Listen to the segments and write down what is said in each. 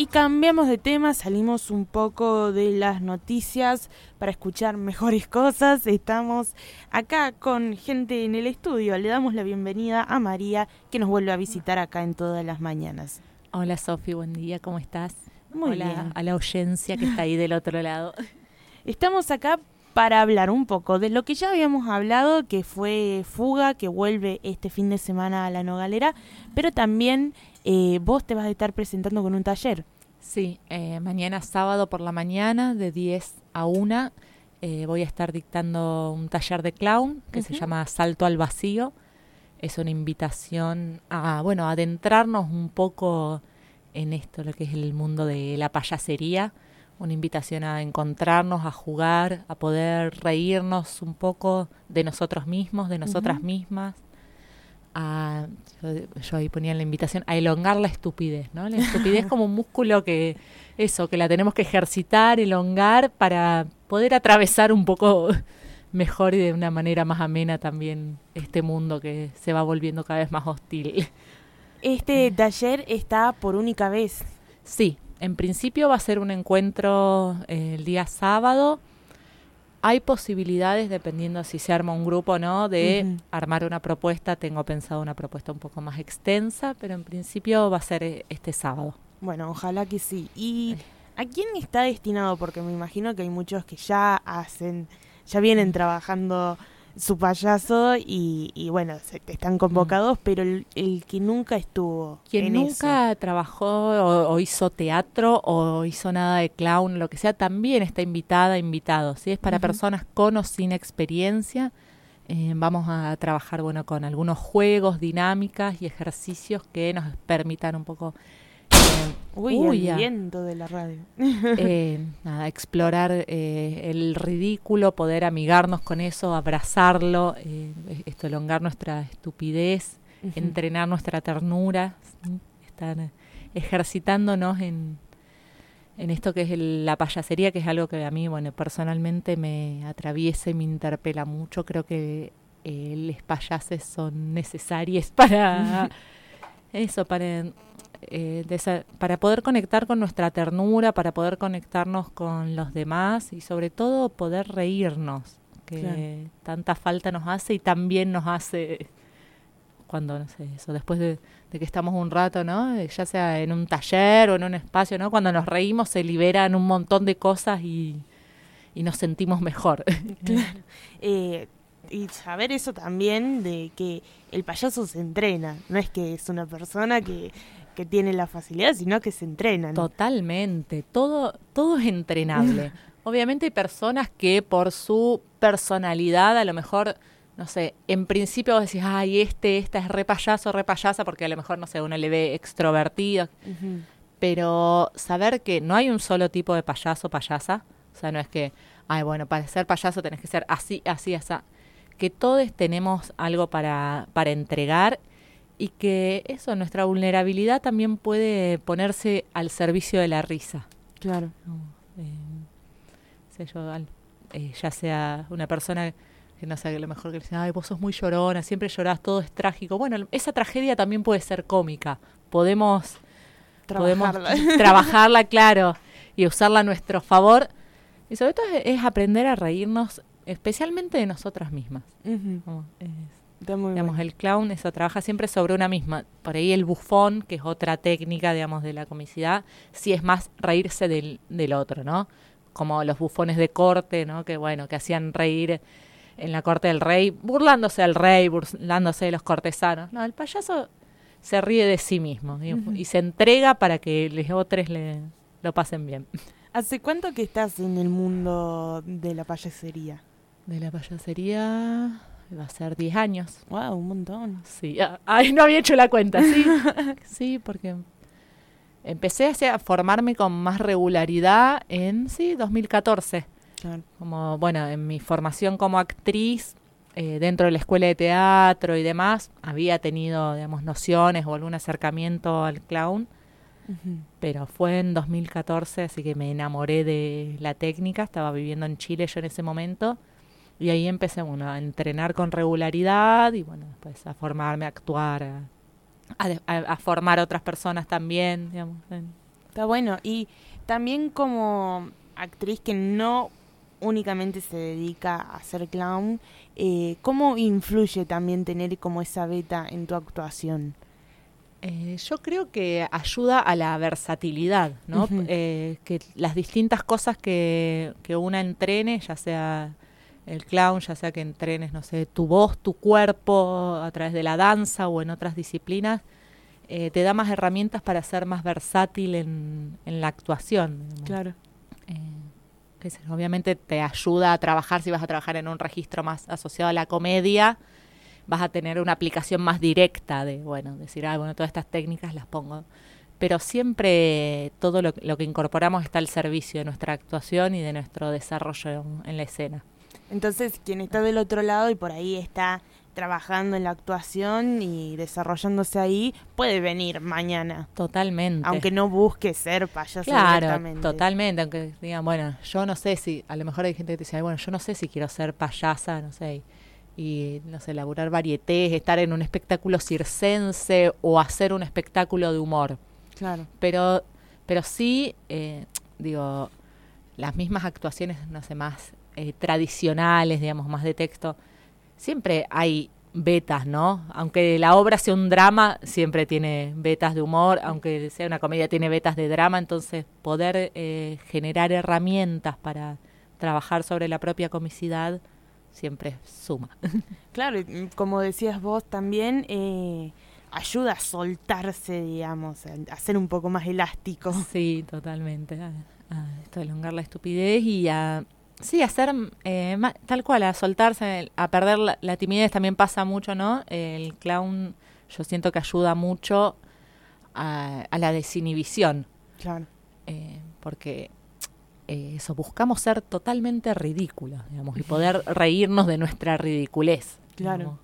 Y cambiamos de tema, salimos un poco de las noticias para escuchar mejores cosas. Estamos acá con gente en el estudio. Le damos la bienvenida a María, que nos vuelve a visitar acá en todas las mañanas. Hola Sofi, buen día, ¿cómo estás? Muy Hola bien. a la audiencia que está ahí del otro lado. Estamos acá para hablar un poco de lo que ya habíamos hablado, que fue Fuga, que vuelve este fin de semana a la Nogalera, pero también eh, vos te vas a estar presentando con un taller. Sí, eh, mañana sábado por la mañana de 10 a 1 eh, voy a estar dictando un taller de clown que se llama Salto al Vacío. Es una invitación a, bueno, adentrarnos un poco en esto, lo que es el mundo de la payasería. Una invitación a encontrarnos, a jugar, a poder reírnos un poco de nosotros mismos, de nosotras mismas. A, yo, yo ahí ponía en la invitación a elongar la estupidez, ¿no? La estupidez como un músculo que, eso, que la tenemos que ejercitar, elongar para poder atravesar un poco mejor y de una manera más amena también este mundo que se va volviendo cada vez más hostil. Este taller está por única vez. Sí, en principio va a ser un encuentro eh, el día sábado. Hay posibilidades, dependiendo si se arma un grupo o no, de armar una propuesta. Tengo pensado una propuesta un poco más extensa, pero en principio va a ser eh, este sábado. Bueno, ojalá que sí. ¿Y a quién está destinado? Porque me imagino que hay muchos que ya hacen, ya vienen trabajando su payaso y, y bueno, se, están convocados, pero el, el que nunca estuvo Quien en nunca trabajó o, o hizo teatro o hizo nada de clown, lo que sea, también está invitada, invitado. Si es para personas personas con o sin experiencia, eh, vamos a trabajar bueno con algunos juegos, dinámicas y ejercicios que nos permitan un poco eh. Uy, Uy, el viento de la radio. eh, nada, explorar eh, el ridículo, poder amigarnos con eso, abrazarlo, eh, esto elongar nuestra estupidez, entrenar nuestra ternura, ¿sí? estar ejercitándonos en, en esto que es el- la payasería, que es algo que a mí, bueno, personalmente me atraviesa y me interpela mucho. Creo que eh, los payases son necesarios para eso, para, eh, para poder conectar con nuestra ternura, para poder conectarnos con los demás y sobre todo poder reírnos, que Claro. tanta falta nos hace y también nos hace cuando, no sé, eso, después de, de que estamos un rato, ¿no? Eh, Ya sea en un taller o en un espacio, ¿no? Cuando nos reímos se liberan un montón de cosas y, y nos sentimos mejor. Claro. Eh, y saber eso también de que el payaso se entrena, no es que es una persona que, que tiene la facilidad, sino que se entrena. ¿no? Totalmente, todo, todo es entrenable. Obviamente hay personas que por su personalidad a lo mejor, no sé, en principio vos decís, ay, este, esta es re payaso, re payasa, porque a lo mejor, no sé, uno le ve extrovertido, pero saber que no hay un solo tipo de payaso, payasa, o sea, no es que, ay, bueno, para ser payaso tenés que ser así, así, así, que todos tenemos algo para, para entregar y que eso, nuestra vulnerabilidad también puede ponerse al servicio de la risa. Claro. ¿no? Eh, sé yo, al- eh, ya sea una persona que no sé, que a lo mejor que dice, ay, vos sos muy llorona, siempre llorás, todo es trágico. Bueno, esa tragedia también puede ser cómica. Podemos podemos Trabajarla. trabajarla, claro, y usarla a nuestro favor. Y sobre todo es, es aprender a reírnos, especialmente de nosotras mismas. Ujú. Como, es- digamos, bueno. el clown eso trabaja siempre sobre una misma. Por ahí el bufón, que es otra técnica, digamos, de la comicidad, sí es más reírse del, del otro, ¿no? Como los bufones de corte, ¿no? Que bueno, que hacían reír en la corte del rey, burlándose del rey, burlándose de los cortesanos. No, el payaso se ríe de sí mismo y se entrega para que los otros le, lo pasen bien. ¿Hace cuánto que estás en el mundo de la payasería? De la payasería va a ser 10 años. Wow, un montón. Sí, ah, ay, no había hecho la cuenta, sí. sí, porque empecé a formarme con más regularidad en, sí, 2014. Claro. Como, bueno, en mi formación como actriz, eh, dentro de la escuela de teatro y demás, había tenido, digamos, nociones o algún acercamiento al clown, pero fue en 2014, así que me enamoré de la técnica, estaba viviendo en Chile yo en ese momento, y ahí empecé, bueno, a entrenar con regularidad y, bueno, después a formarme, a actuar, a, a de- a- a formar otras personas también, digamos. Está bueno. Y también como actriz que no únicamente se dedica a ser clown, eh, ¿cómo influye también tener como esa beta en tu actuación? Eh, yo creo que ayuda a la versatilidad, ¿no? Eh, que las distintas cosas que, que una entrene, ya sea el clown, ya sea que entrenes, no sé, tu voz, tu cuerpo a través de la danza o en otras disciplinas, eh, te da más herramientas para ser más versátil en, en la actuación. Claro. que obviamente te ayuda a trabajar si vas a trabajar en un registro más asociado a la comedia vas a tener una aplicación más directa de, bueno, decir, ah, bueno, todas estas técnicas las pongo. Pero siempre todo lo, que incorporamos está al servicio de nuestra actuación y de nuestro desarrollo en, la escena. Entonces, quien está del otro lado y por ahí está trabajando en la actuación y desarrollándose ahí, puede venir mañana. Totalmente. Aunque no busque ser payaso claro, totalmente. Aunque digan, bueno, yo no sé si, a lo mejor hay gente que dice, bueno, yo no sé si quiero ser payasa, no sé y, no sé, elaborar varietés, estar en un espectáculo circense o hacer un espectáculo de humor. Claro. Pero, pero sí, eh, digo, las mismas actuaciones, no sé, más eh, tradicionales, digamos, más de texto, siempre hay betas, ¿no? Aunque la obra sea un drama, siempre tiene betas de humor, aunque sea una comedia, tiene betas de drama, entonces poder eh, generar herramientas para trabajar sobre la propia comicidad siempre suma. Claro, y como decías vos también, eh, ayuda a soltarse, digamos, a, ser un poco más elástico. Sí, totalmente. A, esto de elongar la estupidez y a, sí, a ser eh, tal cual, a soltarse, a perder la, timidez también pasa mucho, ¿no? El clown yo siento que ayuda mucho a, la desinhibición. Claro. Eh, porque eh, eso, buscamos ser totalmente ridículos, digamos, y poder reírnos de nuestra ridiculez. Claro.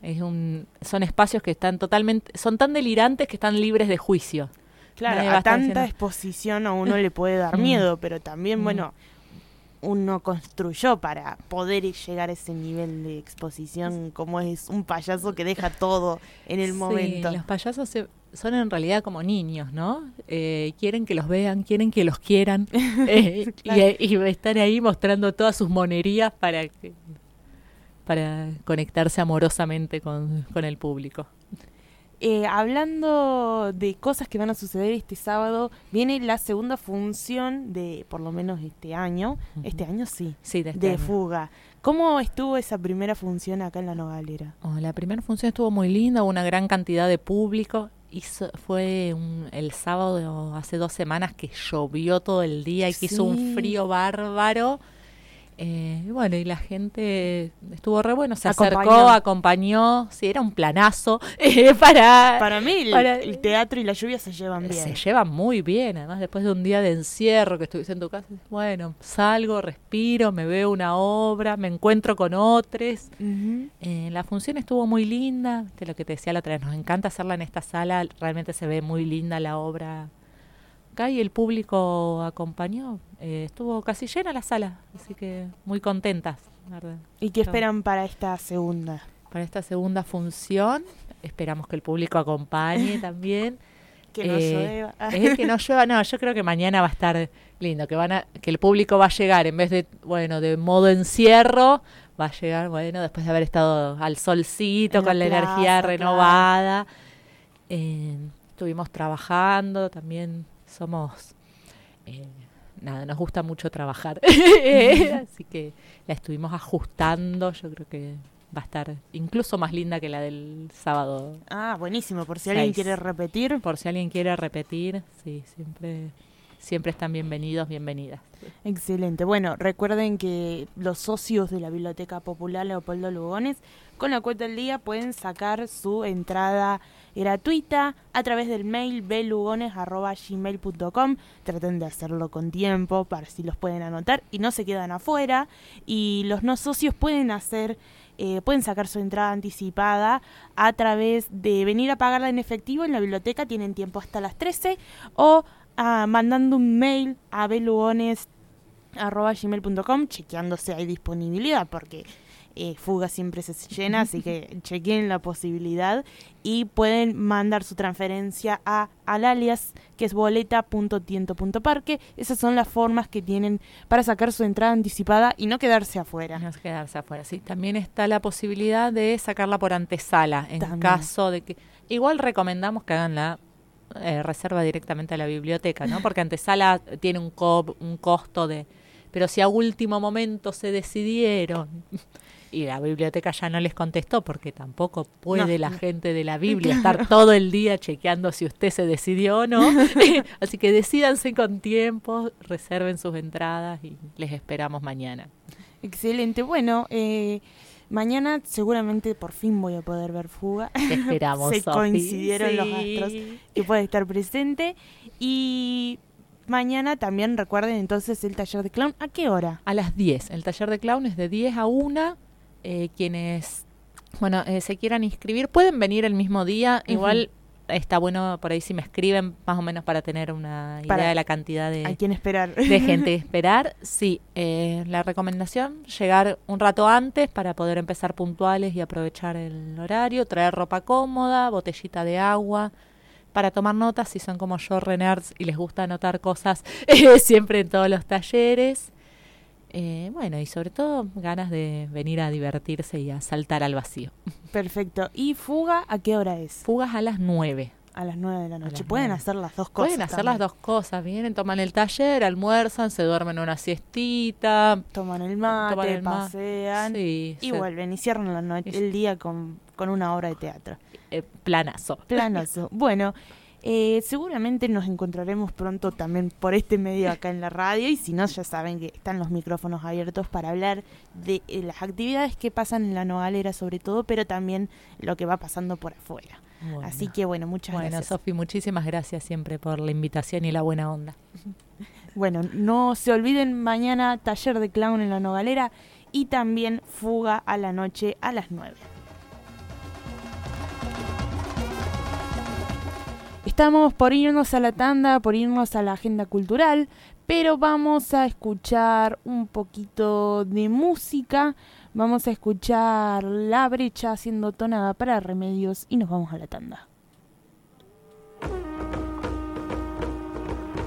es un, son espacios que están totalmente, son tan delirantes que están libres de juicio. Claro, a tanta exposición a uno le puede dar miedo, pero también, mm. bueno, uno construyó para poder llegar a ese nivel de exposición como es un payaso que deja todo en el momento. Los payasos son en realidad como niños, ¿no? Eh, quieren que los vean, quieren que los quieran eh, y, estar ahí mostrando todas sus monerías para para conectarse amorosamente con, con el público. Eh, hablando de cosas que van a suceder este sábado, viene la segunda función de, por lo menos este año, este año sí, sí de, este fuga. ¿Cómo estuvo esa primera función acá en la Nogalera? Oh, la primera función estuvo muy linda, hubo una gran cantidad de público. Hizo, fue el sábado hace dos semanas que llovió todo el día y que hizo un frío bárbaro eh, bueno, y la gente estuvo re bueno, se acercó, acompañó, sí, era un planazo eh, para... Para mí el, teatro y la lluvia se llevan bien. Se llevan muy bien, además después de un día de encierro que estuviste en tu casa, bueno, salgo, respiro, me veo una obra, me encuentro con otros. Eh, la función estuvo muy linda, de lo que te decía la otra vez, nos encanta hacerla en esta sala, realmente se ve muy linda la obra y el público acompañó. Eh, estuvo casi llena la sala, así que muy contentas. ¿verdad? ¿Y qué esperan para esta segunda? Para esta segunda función, esperamos que el público acompañe también. que no eh, llueva. es que no llueva, no, yo creo que mañana va a estar lindo, que van a, que el público va a llegar en vez de, bueno, de modo encierro, va a llegar, bueno, después de haber estado al solcito, con la, energía renovada. Eh, estuvimos trabajando también somos... Eh, nada, nos gusta mucho trabajar. Así que la estuvimos ajustando. Yo creo que va a estar incluso más linda que la del sábado. Ah, buenísimo. Por si alguien quiere repetir. Por si alguien quiere repetir, sí, siempre siempre están bienvenidos, bienvenidas. Excelente. Bueno, recuerden que los socios de la Biblioteca Popular Leopoldo Lugones con la cuenta del día pueden sacar su entrada gratuita a través del mail belugones.gmail.com. Traten de hacerlo con tiempo para si los pueden anotar y no se quedan afuera. Y los no socios pueden hacer, eh, pueden sacar su entrada anticipada a través de venir a pagarla en efectivo en la biblioteca. Tienen tiempo hasta las 13 o ah, mandando un mail a belugones.gmail.com chequeando si hay disponibilidad porque eh, Fuga siempre se llena, así que chequen la posibilidad y pueden mandar su transferencia a al alias que es boleta.tiento.parque. Esas son las formas que tienen para sacar su entrada anticipada y no quedarse afuera. No quedarse afuera, sí. También está la posibilidad de sacarla por antesala en caso de que... Igual recomendamos que hagan la eh, reserva directamente a la biblioteca, ¿no? Porque antesala tiene un, co un costo de... Pero si a último momento se decidieron y la biblioteca ya no les contestó porque tampoco puede la gente de la Biblia estar todo el día chequeando si usted se decidió o no. Así que decidanse con tiempo, reserven sus entradas y les esperamos mañana. Excelente. Bueno, eh, Mañana seguramente por fin voy a poder ver Fuga. esperamos. Se coincidieron los astros que puede estar presente. Y mañana también recuerden entonces el taller de clown. ¿A qué hora? A las 10. El taller de clown es de 10 a 1. Eh, quienes bueno, eh, se quieran inscribir pueden venir el mismo día. Igual está bueno por ahí si me escriben más o menos para tener una idea de la cantidad de, ¿A quién esperar? de gente esperar. Sí, eh, la recomendación, llegar un rato antes para poder empezar puntuales y aprovechar el horario, traer ropa cómoda, botellita de agua, para tomar notas si son como yo, renerds, y les gusta anotar cosas eh, siempre en todos los talleres. Eh, bueno, y sobre todo ganas de venir a divertirse y a saltar al vacío. Perfecto. ¿Y fuga a qué hora es? Fugas a las nueve. A las nueve de la noche. Pueden hacer las dos cosas. Pueden hacer las dos cosas. Vienen, toman el taller, almuerzan, se duermen una siestita. Toman el mate, pasean. y vuelven y cierran la noche, el día con, con una obra de teatro. Eh, planazo. Planazo. bueno. Eh, seguramente nos encontraremos pronto también por este medio acá en la radio y si no ya saben que están los micrófonos abiertos para hablar de eh, las actividades que pasan en la nogalera sobre todo, pero también lo que va pasando por afuera. Así que bueno, muchas gracias. Bueno, Sofi, muchísimas gracias siempre por la invitación y la buena onda. bueno, no se olviden mañana taller de clown en la nogalera y también fuga a la noche a las 9. Estamos por irnos a la tanda, por irnos a la agenda cultural, pero vamos a escuchar un poquito de música. Vamos a escuchar La Brecha haciendo tonada para remedios y nos vamos a la tanda.